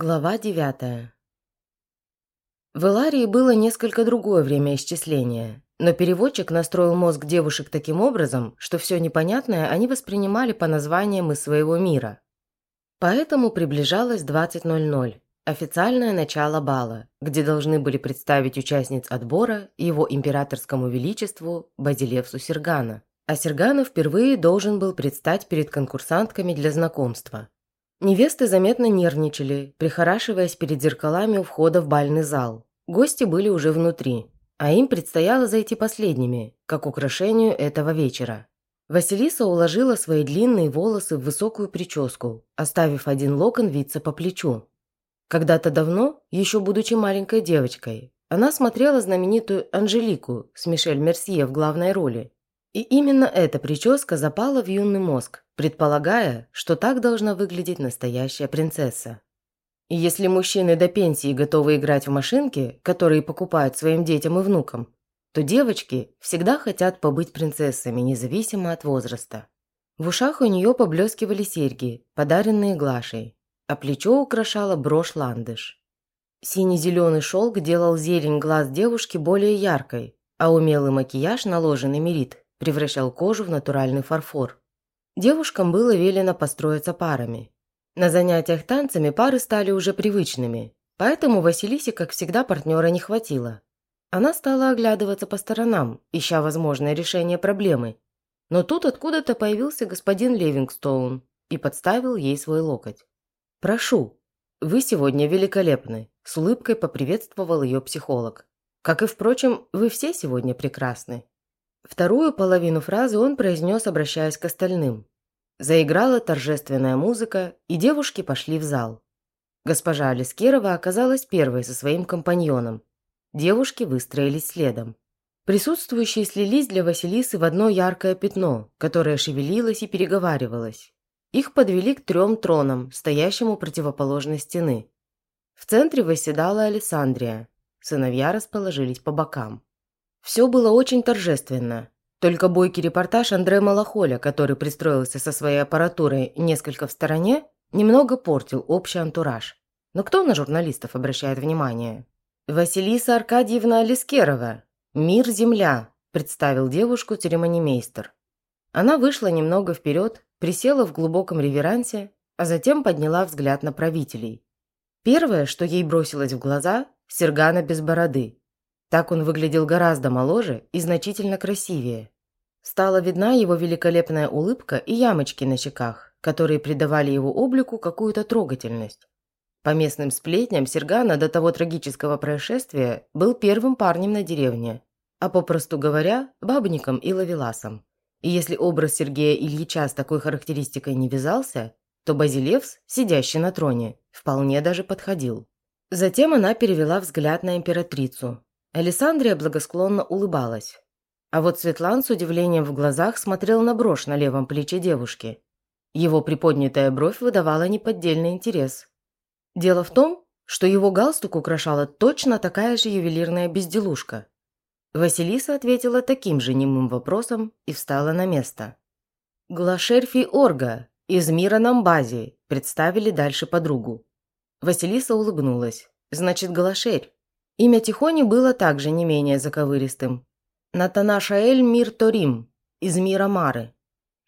Глава девятая. В Эларии было несколько другое время исчисления, но переводчик настроил мозг девушек таким образом, что все непонятное они воспринимали по названиям из своего мира. Поэтому приближалось 20.00, официальное начало бала, где должны были представить участниц отбора его императорскому величеству Базилевсу Сергана. А Сергана впервые должен был предстать перед конкурсантками для знакомства. Невесты заметно нервничали, прихорашиваясь перед зеркалами у входа в бальный зал. Гости были уже внутри, а им предстояло зайти последними, как украшению этого вечера. Василиса уложила свои длинные волосы в высокую прическу, оставив один локон виться по плечу. Когда-то давно, еще будучи маленькой девочкой, она смотрела знаменитую «Анжелику» с Мишель Мерсье в главной роли. И именно эта прическа запала в юный мозг, предполагая, что так должна выглядеть настоящая принцесса. И если мужчины до пенсии готовы играть в машинки, которые покупают своим детям и внукам, то девочки всегда хотят побыть принцессами, независимо от возраста. В ушах у нее поблескивали серьги, подаренные Глашей, а плечо украшала брошь-ландыш. Синий-зеленый шелк делал зелень глаз девушки более яркой, а умелый макияж, наложенный мерит, превращал кожу в натуральный фарфор. Девушкам было велено построиться парами. На занятиях танцами пары стали уже привычными, поэтому Василисе, как всегда, партнера не хватило. Она стала оглядываться по сторонам, ища возможное решение проблемы. Но тут откуда-то появился господин Левингстоун и подставил ей свой локоть. «Прошу, вы сегодня великолепны», – с улыбкой поприветствовал ее психолог. «Как и, впрочем, вы все сегодня прекрасны». Вторую половину фразы он произнес, обращаясь к остальным. Заиграла торжественная музыка, и девушки пошли в зал. Госпожа Алискерова оказалась первой со своим компаньоном. Девушки выстроились следом. Присутствующие слились для Василисы в одно яркое пятно, которое шевелилось и переговаривалось. Их подвели к трем тронам, стоящим у противоположной стены. В центре восседала Александрия. Сыновья расположились по бокам. Все было очень торжественно. Только бойкий репортаж Андре Малахоля, который пристроился со своей аппаратурой несколько в стороне, немного портил общий антураж. Но кто на журналистов обращает внимание? «Василиса Аркадьевна Алискерова. Мир-Земля», – представил девушку церемонимейстер. Она вышла немного вперед, присела в глубоком реверансе, а затем подняла взгляд на правителей. Первое, что ей бросилось в глаза – Сергана без бороды. Так он выглядел гораздо моложе и значительно красивее. Стала видна его великолепная улыбка и ямочки на щеках, которые придавали его облику какую-то трогательность. По местным сплетням, Сергана до того трагического происшествия был первым парнем на деревне, а попросту говоря, бабником и лавеласом. И если образ Сергея Ильича с такой характеристикой не вязался, то Базилевс, сидящий на троне, вполне даже подходил. Затем она перевела взгляд на императрицу, Александрия благосклонно улыбалась. А вот Светлан с удивлением в глазах смотрел на брошь на левом плече девушки. Его приподнятая бровь выдавала неподдельный интерес. Дело в том, что его галстук украшала точно такая же ювелирная безделушка. Василиса ответила таким же немым вопросом и встала на место. «Глашерфи Орга из мира Намбази», представили дальше подругу. Василиса улыбнулась. «Значит, Галашерь. Имя Тихони было также не менее заковыристым. Натанашаэль Мир Торим, из мира Мары.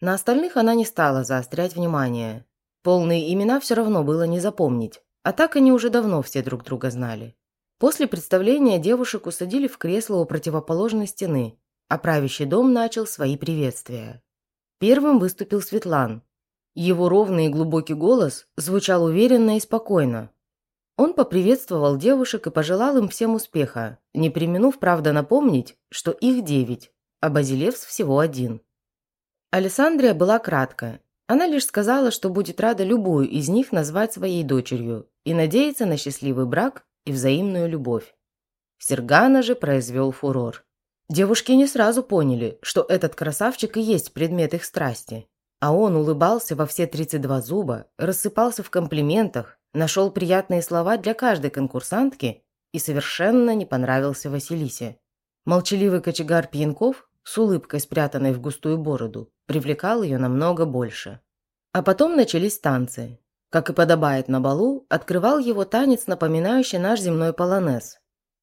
На остальных она не стала заострять внимание. Полные имена все равно было не запомнить, а так они уже давно все друг друга знали. После представления девушек усадили в кресло у противоположной стены, а правящий дом начал свои приветствия. Первым выступил Светлан. Его ровный и глубокий голос звучал уверенно и спокойно, он поприветствовал девушек и пожелал им всем успеха, не применув, правда, напомнить, что их девять, а Базилевс всего один. Александрия была кратко. Она лишь сказала, что будет рада любую из них назвать своей дочерью и надеется на счастливый брак и взаимную любовь. Сергана же произвел фурор. Девушки не сразу поняли, что этот красавчик и есть предмет их страсти. А он улыбался во все 32 зуба, рассыпался в комплиментах, Нашел приятные слова для каждой конкурсантки и совершенно не понравился Василисе. Молчаливый кочегар Пьянков, с улыбкой спрятанной в густую бороду, привлекал ее намного больше. А потом начались танцы. Как и подобает на балу, открывал его танец, напоминающий наш земной полонез.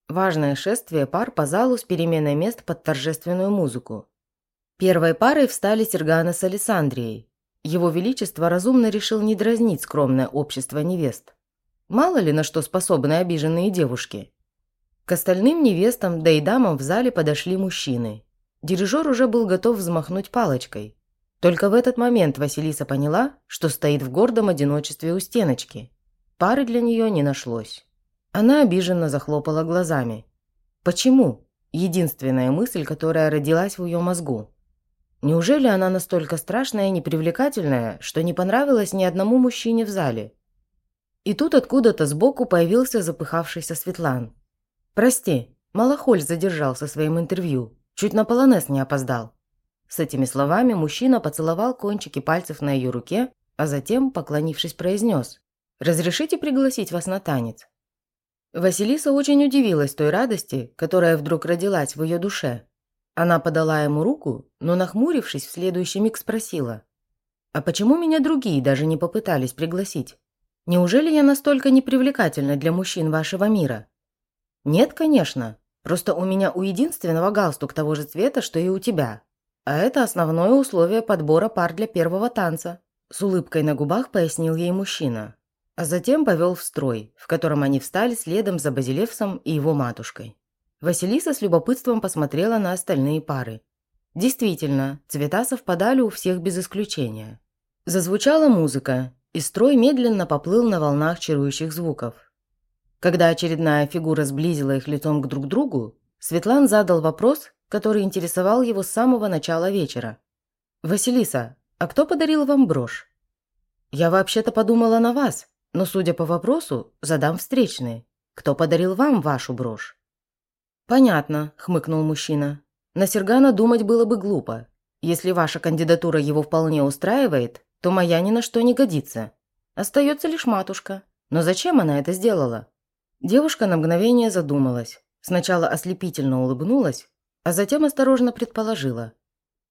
Важное шествие пар по залу с переменой мест под торжественную музыку. Первой парой встали Сергана с Александрией. Его Величество разумно решил не дразнить скромное общество невест. Мало ли на что способны обиженные девушки. К остальным невестам, да и дамам в зале подошли мужчины. Дирижер уже был готов взмахнуть палочкой. Только в этот момент Василиса поняла, что стоит в гордом одиночестве у стеночки. Пары для нее не нашлось. Она обиженно захлопала глазами. Почему? Единственная мысль, которая родилась в ее мозгу. Неужели она настолько страшная и непривлекательная, что не понравилась ни одному мужчине в зале? И тут откуда-то сбоку появился запыхавшийся Светлан. «Прости, Малахоль задержался своим интервью. Чуть на полонез не опоздал». С этими словами мужчина поцеловал кончики пальцев на ее руке, а затем, поклонившись, произнес «Разрешите пригласить вас на танец?» Василиса очень удивилась той радости, которая вдруг родилась в ее душе. Она подала ему руку, но, нахмурившись, в следующий миг спросила «А почему меня другие даже не попытались пригласить?» Неужели я настолько непривлекательна для мужчин вашего мира? Нет, конечно. Просто у меня у единственного галстук того же цвета, что и у тебя. А это основное условие подбора пар для первого танца. С улыбкой на губах пояснил ей мужчина. А затем повел в строй, в котором они встали следом за Базилевсом и его матушкой. Василиса с любопытством посмотрела на остальные пары. Действительно, цвета совпадали у всех без исключения. Зазвучала музыка, и строй медленно поплыл на волнах чарующих звуков. Когда очередная фигура сблизила их лицом к друг другу, Светлан задал вопрос, который интересовал его с самого начала вечера. «Василиса, а кто подарил вам брошь?» «Я вообще-то подумала на вас, но, судя по вопросу, задам встречный. Кто подарил вам вашу брошь?» «Понятно», – хмыкнул мужчина. «На Сергана думать было бы глупо. Если ваша кандидатура его вполне устраивает, то моя ни на что не годится. Остается лишь матушка. Но зачем она это сделала? Девушка на мгновение задумалась. Сначала ослепительно улыбнулась, а затем осторожно предположила.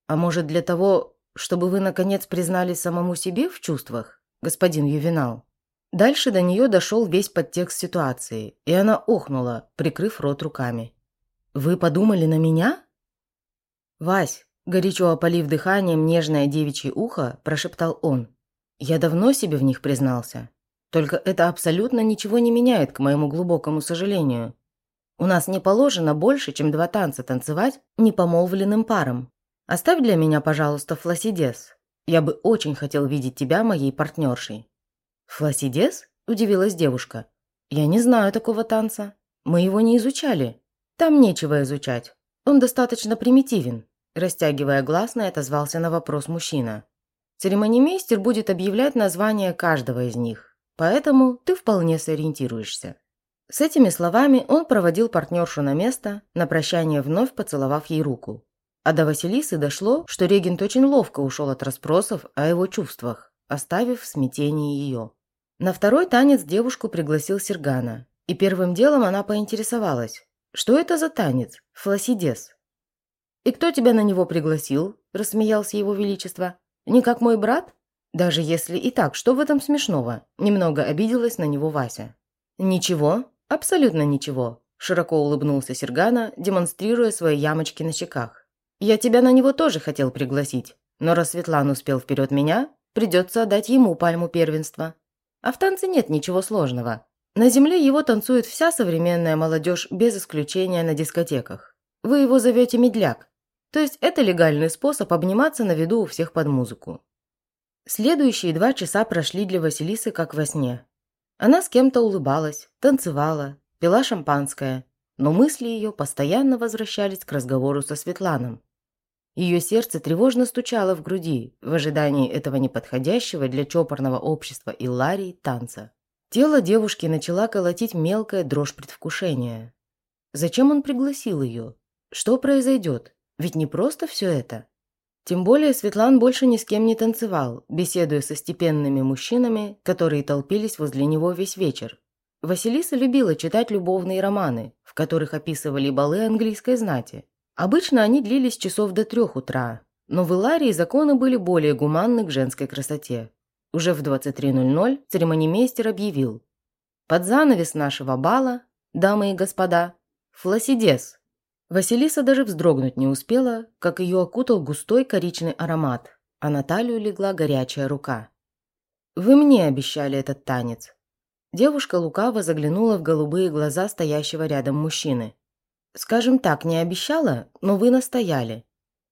А может для того, чтобы вы наконец признали самому себе в чувствах, господин Ювенал? Дальше до нее дошел весь подтекст ситуации, и она охнула, прикрыв рот руками. «Вы подумали на меня?» «Вась, Горячо опалив дыханием нежное девичье ухо, прошептал он. «Я давно себе в них признался. Только это абсолютно ничего не меняет, к моему глубокому сожалению. У нас не положено больше, чем два танца танцевать непомолвленным парам. Оставь для меня, пожалуйста, фласидес. Я бы очень хотел видеть тебя моей партнершей». «Фласидес?» – удивилась девушка. «Я не знаю такого танца. Мы его не изучали. Там нечего изучать. Он достаточно примитивен. Растягивая гласное, отозвался на вопрос мужчина. Церемонимейстер будет объявлять название каждого из них, поэтому ты вполне сориентируешься. С этими словами он проводил партнершу на место, на прощание вновь поцеловав ей руку. А до Василисы дошло, что регент очень ловко ушел от расспросов о его чувствах, оставив в смятении ее. На второй танец девушку пригласил Сергана, и первым делом она поинтересовалась, что это за танец, фласидес. «И кто тебя на него пригласил?» – рассмеялся его величество. «Не как мой брат?» «Даже если и так, что в этом смешного?» – немного обиделась на него Вася. «Ничего, абсолютно ничего», – широко улыбнулся Сергана, демонстрируя свои ямочки на щеках. «Я тебя на него тоже хотел пригласить, но раз Светлан успел вперед меня, придется отдать ему пальму первенства. А в танце нет ничего сложного. На земле его танцует вся современная молодежь без исключения на дискотеках. Вы его зовете медляк, то есть это легальный способ обниматься на виду у всех под музыку. Следующие два часа прошли для Василисы как во сне. Она с кем-то улыбалась, танцевала, пила шампанское, но мысли ее постоянно возвращались к разговору со Светланом. Ее сердце тревожно стучало в груди в ожидании этого неподходящего для чопорного общества Илларии танца. Тело девушки начала колотить мелкая дрожь предвкушения. Зачем он пригласил ее? Что произойдет? Ведь не просто все это. Тем более Светлан больше ни с кем не танцевал, беседуя со степенными мужчинами, которые толпились возле него весь вечер. Василиса любила читать любовные романы, в которых описывали балы английской знати. Обычно они длились часов до трех утра, но в Иларии законы были более гуманны к женской красоте. Уже в 23.00 церемонимейстер объявил. Под занавес нашего бала, дамы и господа, фласидес. Василиса даже вздрогнуть не успела, как ее окутал густой коричный аромат, а на талию легла горячая рука. «Вы мне обещали этот танец». Девушка лукаво заглянула в голубые глаза стоящего рядом мужчины. «Скажем так, не обещала, но вы настояли.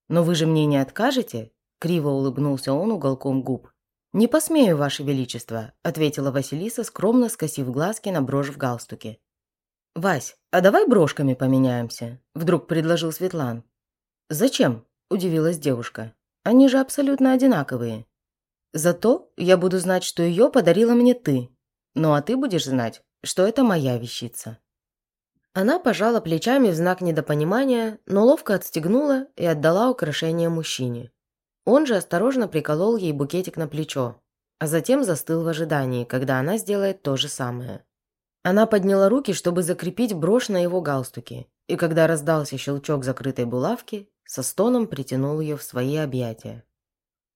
Но вы же мне не откажете?» Криво улыбнулся он уголком губ. «Не посмею, Ваше Величество», – ответила Василиса, скромно скосив глазки на брошь в галстуке. «Вась, а давай брошками поменяемся?» – вдруг предложил Светлан. «Зачем?» – удивилась девушка. «Они же абсолютно одинаковые. Зато я буду знать, что ее подарила мне ты. Ну а ты будешь знать, что это моя вещица». Она пожала плечами в знак недопонимания, но ловко отстегнула и отдала украшение мужчине. Он же осторожно приколол ей букетик на плечо, а затем застыл в ожидании, когда она сделает то же самое. Она подняла руки, чтобы закрепить брошь на его галстуке, и когда раздался щелчок закрытой булавки, со стоном притянул ее в свои объятия.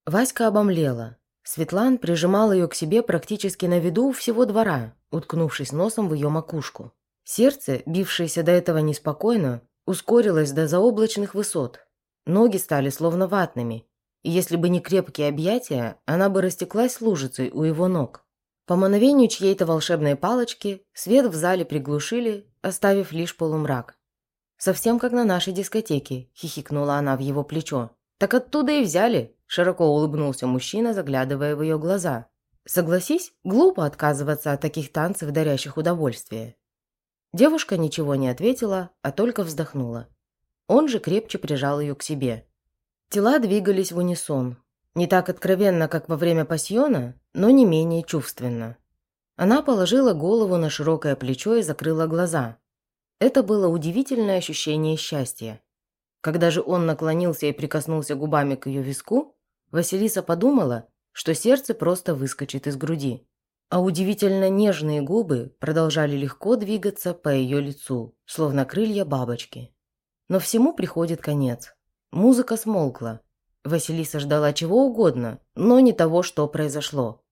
Васька обомлела. Светлан прижимал ее к себе практически на виду у всего двора, уткнувшись носом в ее макушку. Сердце, бившееся до этого неспокойно, ускорилось до заоблачных высот. Ноги стали словно ватными, если бы не крепкие объятия, она бы растеклась лужицей у его ног. По мановению чьей-то волшебной палочки свет в зале приглушили, оставив лишь полумрак. «Совсем как на нашей дискотеке», – хихикнула она в его плечо. «Так оттуда и взяли», – широко улыбнулся мужчина, заглядывая в ее глаза. «Согласись, глупо отказываться от таких танцев, дарящих удовольствие». Девушка ничего не ответила, а только вздохнула. Он же крепче прижал ее к себе. Тела двигались в унисон, не так откровенно, как во время пасьона, но не менее чувственно. Она положила голову на широкое плечо и закрыла глаза. Это было удивительное ощущение счастья. Когда же он наклонился и прикоснулся губами к ее виску, Василиса подумала, что сердце просто выскочит из груди. А удивительно нежные губы продолжали легко двигаться по ее лицу, словно крылья бабочки. Но всему приходит конец. Музыка смолкла, Василиса ждала чего угодно, но не того, что произошло.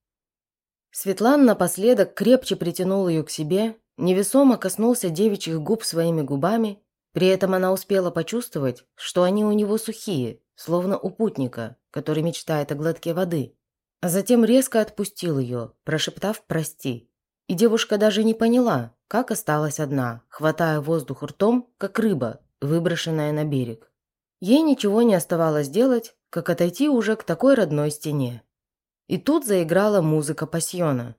Светлан напоследок крепче притянул ее к себе, невесомо коснулся девичьих губ своими губами, при этом она успела почувствовать, что они у него сухие, словно у путника, который мечтает о глотке воды. А затем резко отпустил ее, прошептав «прости». И девушка даже не поняла, как осталась одна, хватая воздух ртом, как рыба, выброшенная на берег. Ей ничего не оставалось делать, как отойти уже к такой родной стене. И тут заиграла музыка пасьона.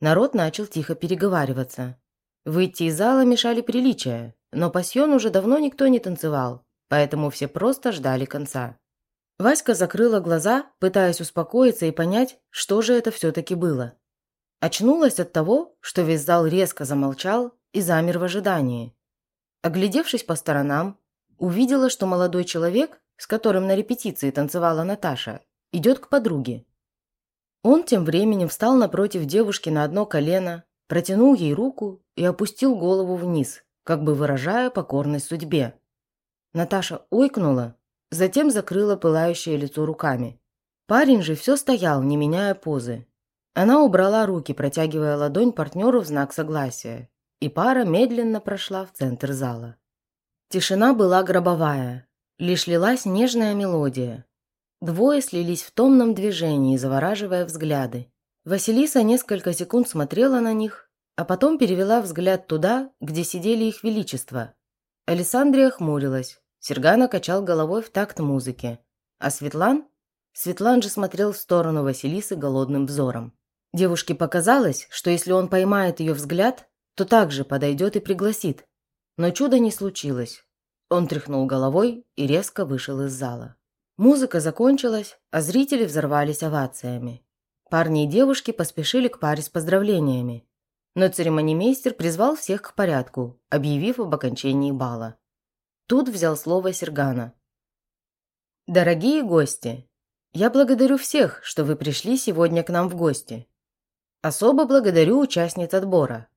Народ начал тихо переговариваться. Выйти из зала мешали приличия, но пасьон уже давно никто не танцевал, поэтому все просто ждали конца. Васька закрыла глаза, пытаясь успокоиться и понять, что же это все-таки было. Очнулась от того, что весь зал резко замолчал и замер в ожидании. Оглядевшись по сторонам, увидела, что молодой человек с которым на репетиции танцевала Наташа, идет к подруге. Он тем временем встал напротив девушки на одно колено, протянул ей руку и опустил голову вниз, как бы выражая покорность судьбе. Наташа ойкнула, затем закрыла пылающее лицо руками. Парень же все стоял, не меняя позы. Она убрала руки, протягивая ладонь партнеру в знак согласия, и пара медленно прошла в центр зала. Тишина была гробовая, Лишь лилась нежная мелодия. Двое слились в томном движении, завораживая взгляды. Василиса несколько секунд смотрела на них, а потом перевела взгляд туда, где сидели их величество. Александрия хмурилась, Сергана качал головой в такт музыки. А Светлан? Светлан же смотрел в сторону Василисы голодным взором. Девушке показалось, что если он поймает ее взгляд, то также подойдет и пригласит. Но чуда не случилось. Он тряхнул головой и резко вышел из зала. Музыка закончилась, а зрители взорвались овациями. Парни и девушки поспешили к паре с поздравлениями. Но церемонимейстер призвал всех к порядку, объявив об окончании бала. Тут взял слово Сергана. «Дорогие гости, я благодарю всех, что вы пришли сегодня к нам в гости. Особо благодарю участниц отбора.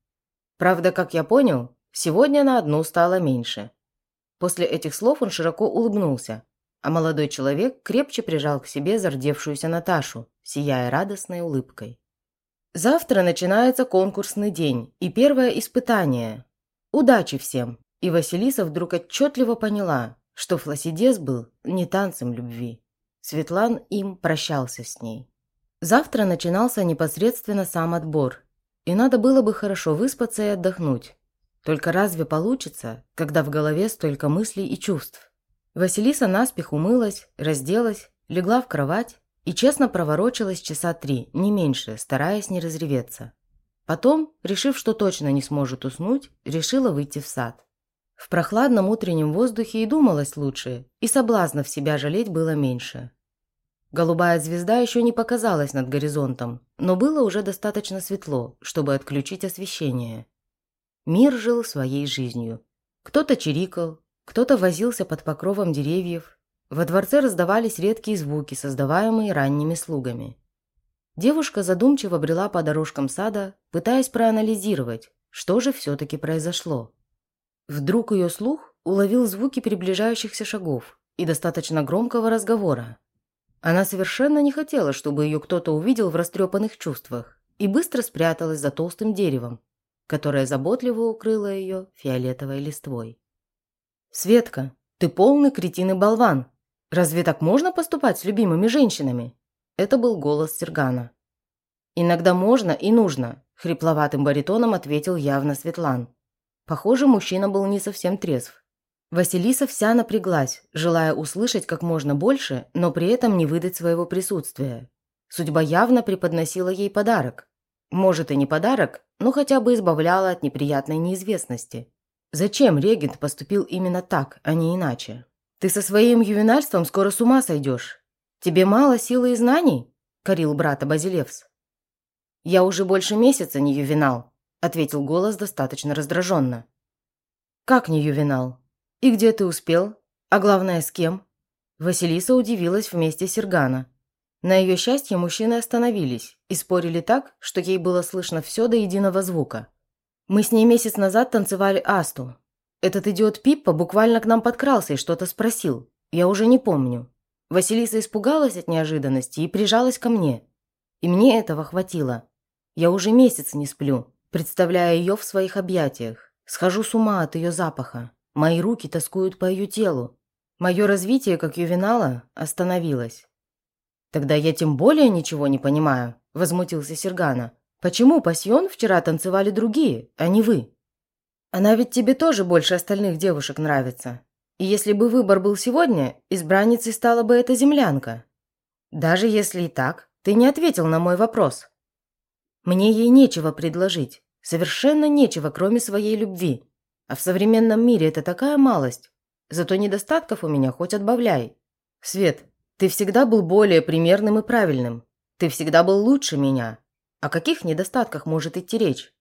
Правда, как я понял, сегодня на одну стало меньше. После этих слов он широко улыбнулся, а молодой человек крепче прижал к себе зардевшуюся Наташу, сияя радостной улыбкой. Завтра начинается конкурсный день и первое испытание. Удачи всем! И Василиса вдруг отчетливо поняла, что Фласидес был не танцем любви. Светлан им прощался с ней. Завтра начинался непосредственно сам отбор, и надо было бы хорошо выспаться и отдохнуть. Только разве получится, когда в голове столько мыслей и чувств? Василиса наспех умылась, разделась, легла в кровать и честно проворочилась часа три, не меньше, стараясь не разреветься. Потом, решив, что точно не сможет уснуть, решила выйти в сад. В прохладном утреннем воздухе и думалось лучше, и соблазнов себя жалеть было меньше. Голубая звезда еще не показалась над горизонтом, но было уже достаточно светло, чтобы отключить освещение. Мир жил своей жизнью. Кто-то чирикал, кто-то возился под покровом деревьев. Во дворце раздавались редкие звуки, создаваемые ранними слугами. Девушка задумчиво брела по дорожкам сада, пытаясь проанализировать, что же все-таки произошло. Вдруг ее слух уловил звуки приближающихся шагов и достаточно громкого разговора. Она совершенно не хотела, чтобы ее кто-то увидел в растрепанных чувствах, и быстро спряталась за толстым деревом, которое заботливо укрыло ее фиолетовой листвой. «Светка, ты полный кретин и болван! Разве так можно поступать с любимыми женщинами?» Это был голос Сергана. «Иногда можно и нужно», – хрипловатым баритоном ответил явно Светлан. Похоже, мужчина был не совсем трезв. Василиса вся напряглась, желая услышать как можно больше, но при этом не выдать своего присутствия. Судьба явно преподносила ей подарок. Может и не подарок, но хотя бы избавляла от неприятной неизвестности. Зачем регент поступил именно так, а не иначе? Ты со своим ювенальством скоро с ума сойдешь. Тебе мало силы и знаний? Корил брата Базилевс. Я уже больше месяца не ювенал, ответил голос достаточно раздраженно. «Как не ювенал? И где ты успел? А главное, с кем?» Василиса удивилась вместе с Сергана. На ее счастье мужчины остановились и спорили так, что ей было слышно все до единого звука. «Мы с ней месяц назад танцевали асту. Этот идиот Пиппа буквально к нам подкрался и что-то спросил. Я уже не помню. Василиса испугалась от неожиданности и прижалась ко мне. И мне этого хватило. Я уже месяц не сплю представляя ее в своих объятиях. Схожу с ума от ее запаха. Мои руки тоскуют по ее телу. Мое развитие, как ювенала, остановилось. «Тогда я тем более ничего не понимаю», – возмутился Сергана. «Почему пасьон вчера танцевали другие, а не вы? Она ведь тебе тоже больше остальных девушек нравится. И если бы выбор был сегодня, избранницей стала бы эта землянка. Даже если и так, ты не ответил на мой вопрос. Мне ей нечего предложить. Совершенно нечего, кроме своей любви. А в современном мире это такая малость. Зато недостатков у меня хоть отбавляй. Свет, ты всегда был более примерным и правильным. Ты всегда был лучше меня. О каких недостатках может идти речь?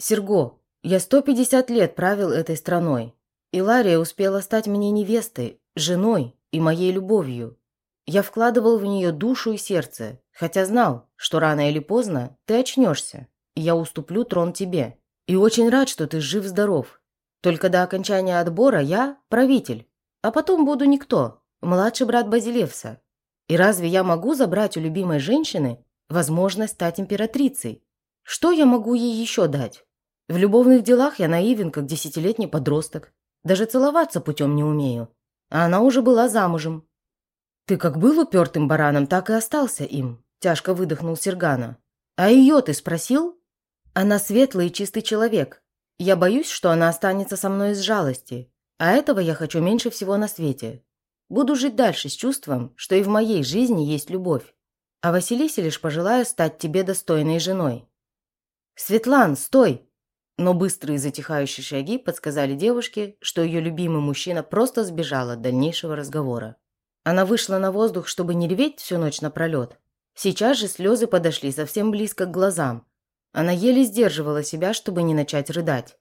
Серго, я 150 лет правил этой страной. И Лария успела стать мне невестой, женой и моей любовью. Я вкладывал в нее душу и сердце, хотя знал, что рано или поздно ты очнешься я уступлю трон тебе. И очень рад, что ты жив-здоров. Только до окончания отбора я правитель, а потом буду никто, младший брат Базилевса. И разве я могу забрать у любимой женщины возможность стать императрицей? Что я могу ей еще дать? В любовных делах я наивен, как десятилетний подросток. Даже целоваться путем не умею. А она уже была замужем. Ты как был упертым бараном, так и остался им, тяжко выдохнул Сергана. А ее ты спросил? Она светлый и чистый человек. Я боюсь, что она останется со мной из жалости. А этого я хочу меньше всего на свете. Буду жить дальше с чувством, что и в моей жизни есть любовь. А Василисе лишь пожелаю стать тебе достойной женой. «Светлан, стой!» Но быстрые затихающие шаги подсказали девушке, что ее любимый мужчина просто сбежал от дальнейшего разговора. Она вышла на воздух, чтобы не реветь всю ночь напролет. Сейчас же слезы подошли совсем близко к глазам, она еле сдерживала себя, чтобы не начать рыдать.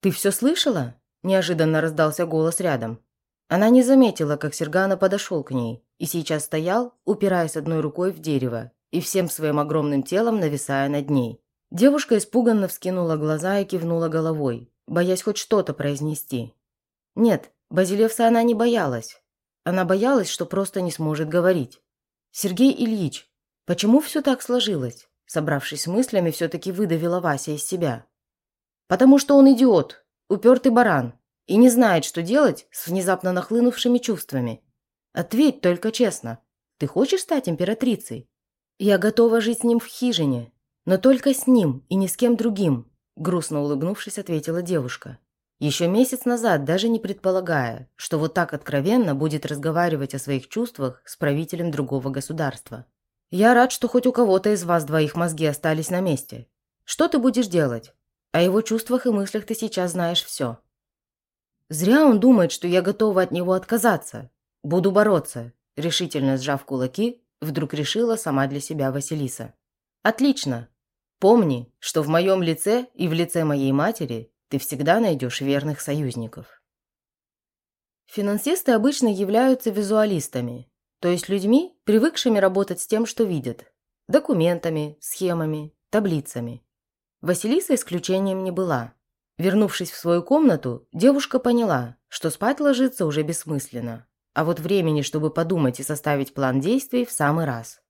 «Ты все слышала?» – неожиданно раздался голос рядом. Она не заметила, как Сергана подошел к ней, и сейчас стоял, упираясь одной рукой в дерево и всем своим огромным телом нависая над ней. Девушка испуганно вскинула глаза и кивнула головой, боясь хоть что-то произнести. Нет, Базилевса она не боялась. Она боялась, что просто не сможет говорить. «Сергей Ильич, почему все так сложилось?» Собравшись с мыслями, все-таки выдавила Вася из себя. «Потому что он идиот, упертый баран, и не знает, что делать с внезапно нахлынувшими чувствами. Ответь только честно. Ты хочешь стать императрицей? Я готова жить с ним в хижине, но только с ним и ни с кем другим», грустно улыбнувшись, ответила девушка. Еще месяц назад, даже не предполагая, что вот так откровенно будет разговаривать о своих чувствах с правителем другого государства. «Я рад, что хоть у кого-то из вас двоих мозги остались на месте. Что ты будешь делать? О его чувствах и мыслях ты сейчас знаешь все. Зря он думает, что я готова от него отказаться. Буду бороться», – решительно сжав кулаки, вдруг решила сама для себя Василиса. «Отлично. Помни, что в моем лице и в лице моей матери ты всегда найдешь верных союзников. Финансисты обычно являются визуалистами, то есть людьми, привыкшими работать с тем, что видят – документами, схемами, таблицами. Василиса исключением не была. Вернувшись в свою комнату, девушка поняла, что спать ложиться уже бессмысленно, а вот времени, чтобы подумать и составить план действий, в самый раз.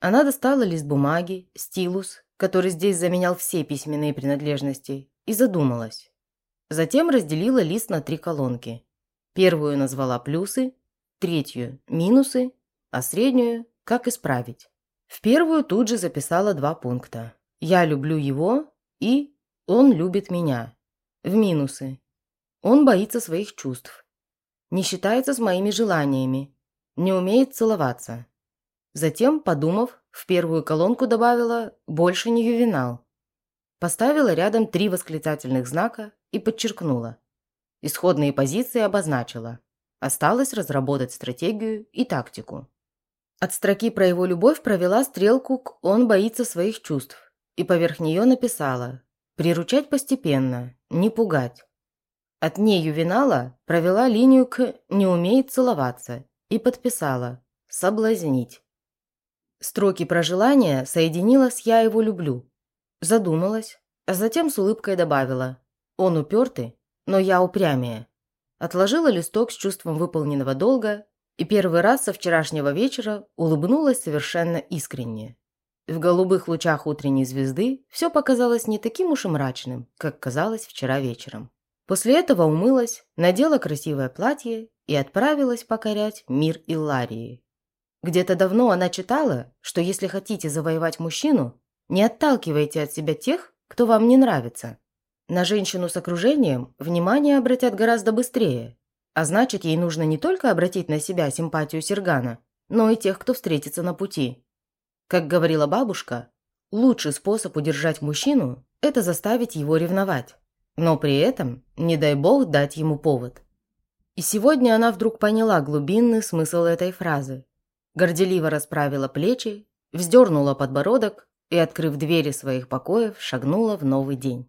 Она достала лист бумаги, стилус, который здесь заменял все письменные принадлежности, и задумалась. Затем разделила лист на три колонки. Первую назвала плюсы, третью – минусы, а среднюю – как исправить. В первую тут же записала два пункта. «Я люблю его» и «Он любит меня». В минусы. Он боится своих чувств. Не считается с моими желаниями. Не умеет целоваться. Затем, подумав, в первую колонку добавила «больше не ювенал». Поставила рядом три восклицательных знака и подчеркнула. Исходные позиции обозначила. Осталось разработать стратегию и тактику. От строки про его любовь провела стрелку к «он боится своих чувств» и поверх нее написала «приручать постепенно, не пугать». От «не ювенала» провела линию к «не умеет целоваться» и подписала «соблазнить». Строки про желание соединила с «я его люблю». Задумалась, а затем с улыбкой добавила он упертый, но я упрямее. Отложила листок с чувством выполненного долга и первый раз со вчерашнего вечера улыбнулась совершенно искренне. В голубых лучах утренней звезды все показалось не таким уж и мрачным, как казалось вчера вечером. После этого умылась, надела красивое платье и отправилась покорять мир Илларии. Где-то давно она читала, что если хотите завоевать мужчину, не отталкивайте от себя тех, кто вам не нравится. На женщину с окружением внимание обратят гораздо быстрее, а значит, ей нужно не только обратить на себя симпатию Сергана, но и тех, кто встретится на пути. Как говорила бабушка, лучший способ удержать мужчину – это заставить его ревновать, но при этом, не дай бог, дать ему повод. И сегодня она вдруг поняла глубинный смысл этой фразы. Горделиво расправила плечи, вздернула подбородок и, открыв двери своих покоев, шагнула в новый день.